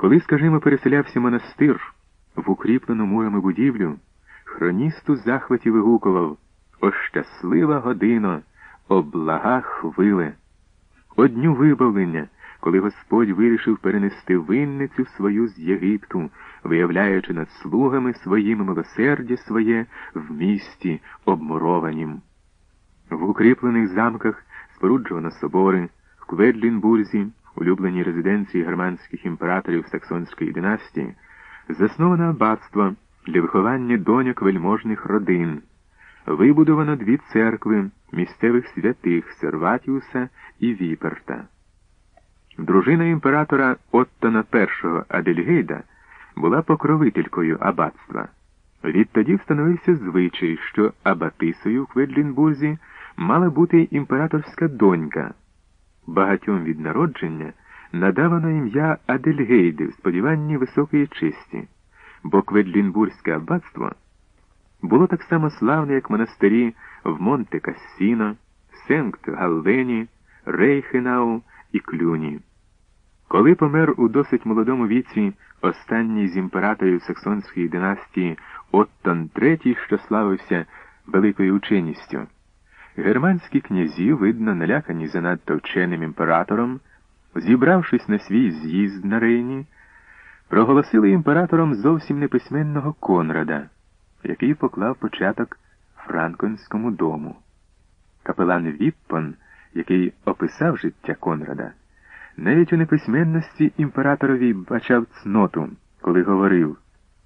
Коли, скажімо, переселявся монастир в укріплену мурами будівлю, хроніст у захваті вигукував О щаслива година, о блага хвиле! О дню вибавлення, коли Господь вирішив перенести винницю свою з Єгипту, виявляючи над слугами своїми милосердя своє в місті обмурованім. В укріплених замках споруджувано собори, в Кведлінбурзі, улюбленій резиденції германських імператорів Саксонської династії, засновано аббатство для виховання доньок вельможних родин. Вибудовано дві церкви місцевих святих Серватіуса і Віперта. Дружина імператора Оттона І Адельгейда була покровителькою аббатства. Відтоді встановився звичай, що абатисою в Кведлінбурзі мала бути імператорська донька. Багатьом від народження надавано ім'я Адельгейди в сподіванні високої честі, бо Кведлінбурзьке аббатство було так само славне, як монастирі в Монте Кассіно, Сенкт Галлені, Рейхенау і Клюні. Коли помер у досить молодому віці останній з імператорів Саксонської династії Оттон III, що славився великою ученістю, германські князі, видно, налякані занадто вченим імператором, зібравшись на свій з'їзд на Рейні, проголосили імператором зовсім неписьменного Конрада, який поклав початок Франконському дому. Капелан Віппон, який описав життя Конрада, навіть у неписьменності імператорові бачав цноту, коли говорив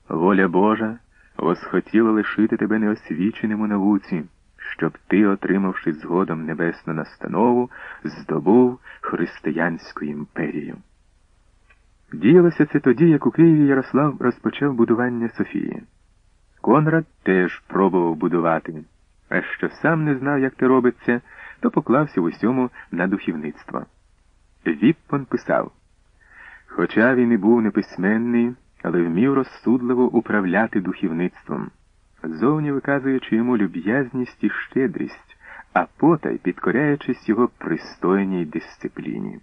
Воля Божа восхотіла лишити тебе неосвіченим у науці, щоб ти, отримавши згодом небесну настанову, здобув християнську імперію. Діялося це тоді, як у Києві Ярослав розпочав будування Софії. Конрад теж пробував будувати, а що сам не знав, як це робиться, то поклався в усьому на духівництво. Віппон писав Хоча він і був неписьменний, але вмів розсудливо управляти духівництвом, зовні виказуючи йому люб'язність і щедрість, а потай підкоряючись його пристойній дисципліні.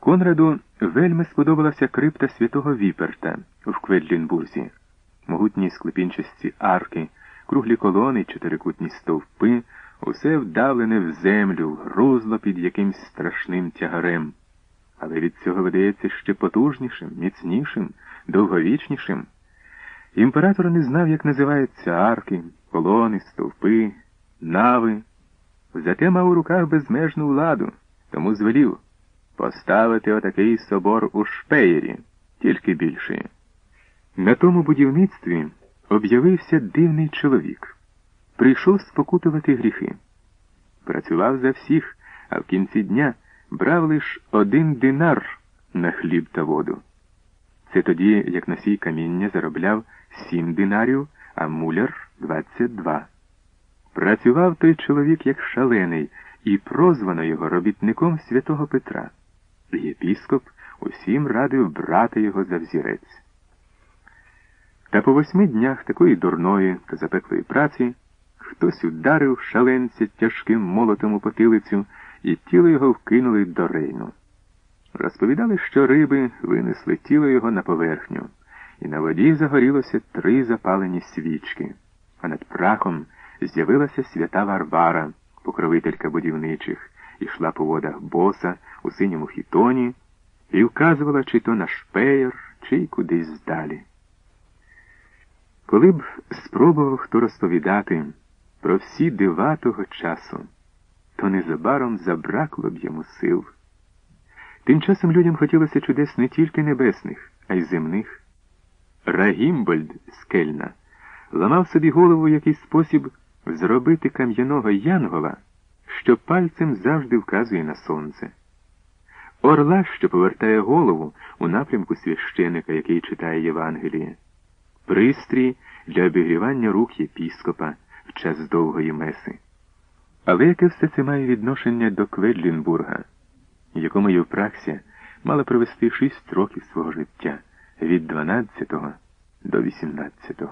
Конраду вельми сподобалася крипта святого Віперта в Кведлінбурзі, могутні склепінчасті арки, круглі колони, чотирикутні стовпи усе вдавлене в землю, грузло під якимсь страшним тягарем, але від цього видається ще потужнішим, міцнішим, довговічнішим. Імператор не знав, як називаються арки, колони, стовпи, нави. Зате мав у руках безмежну владу, тому звелів поставити отакий собор у шпеєрі, тільки більший. На тому будівництві об'явився дивний чоловік прийшов спокутувати гріхи. Працював за всіх, а в кінці дня брав лиш один динар на хліб та воду. Це тоді, як носій каміння заробляв сім динарів, а муляр двадцять два. Працював той чоловік як шалений, і прозвано його робітником святого Петра. Єпіскоп усім радив брати його за взірець. Та по восьми днях такої дурної та запеклої праці. Хтось ударив шаленця тяжким молотом у потилицю, і тіло його вкинули до рейну. Розповідали, що риби винесли тіло його на поверхню, і на воді загорілося три запалені свічки, а над прахом з'явилася свята Варвара, покровителька будівничих, ішла по водах боса у синьому хітоні і вказувала чи то на шпеєр, чи й кудись здалі. Коли б спробував хто розповідати, про всі дива того часу, то незабаром забракло б йому сил. Тим часом людям хотілося чудес не тільки небесних, а й земних. Рагімбольд з Кельна ламав собі голову в якийсь спосіб зробити кам'яного янгола, що пальцем завжди вказує на сонце. Орла, що повертає голову у напрямку священика, який читає Євангеліє, пристрій для обігрівання рук єпіскопа в час довгої меси. Але яке все це має відношення до Кведлінбурга, якому Євпраксія мала провести шість років свого життя від 12 до 18.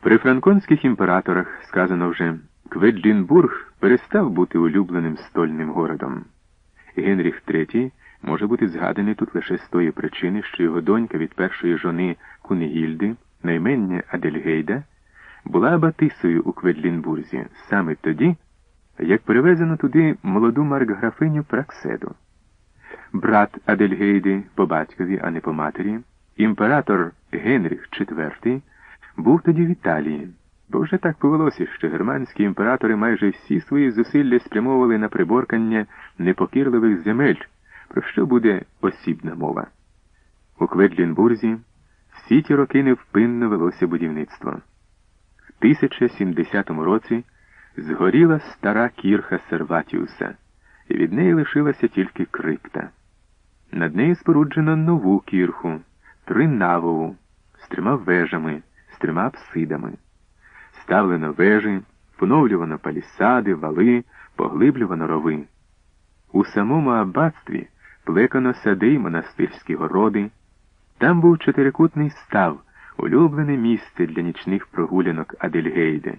При франконських імператорах, сказано вже, Кведлінбург перестав бути улюбленим стольним городом. Генріх III може бути згаданий тут лише з тої причини, що його донька від першої жони Кунегільди, наймення Адельгейда, була Батисою у Кведлінбурзі саме тоді, як перевезено туди молоду маркграфиню Пракседу. Брат Адельгейди по батькові, а не по матері, імператор Генріх IV, був тоді в Італії, бо вже так повелося, що германські імператори майже всі свої зусилля спрямовували на приборкання непокірливих земель, про що буде осібна мова. У Кведлінбурзі всі ті роки невпинно велося будівництво. В 1070 році згоріла стара кірха Серватіуса, і від неї лишилася тільки крипта. Над нею споруджено нову кірху, тринавову, з трьома вежами, з трьома апсидами. Ставлено вежі, поновлювано палісади, вали, поглиблювано рови. У самому аббатстві плекано сади й монастирські городи. Там був чотирикутний став, улюблене місце для нічних прогулянок Адельгейде.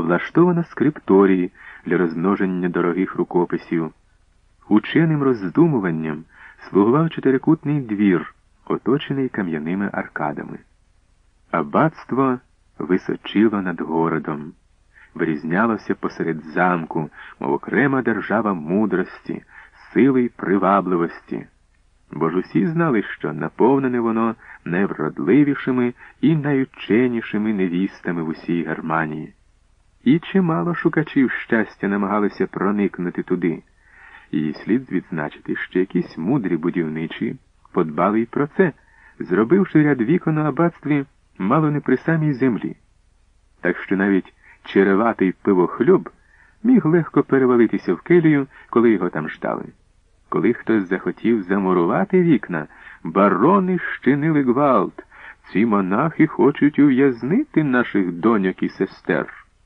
Влаштовано скрипторії для розмноження дорогих рукописів. Ученим роздумуванням слугував чотирикутний двір, оточений кам'яними аркадами. Аббатство височило над городом, вирізнялося посеред замку, мов окрема держава мудрості, сили й привабливості. Бо ж усі знали, що наповнене воно найвродливішими і найученішими невістами в усій Германії. І чимало шукачів щастя намагалися проникнути туди. І слід відзначити, що якісь мудрі будівничі подбали й про це, зробивши ряд вікон у аббатстві мало не при самій землі. Так що навіть череватий пивохльоб міг легко перевалитися в келію, коли його там ждали. Коли хтось захотів замурувати вікна, барони щинили гвалт. Ці монахи хочуть ув'язнити наших доньок і сестер.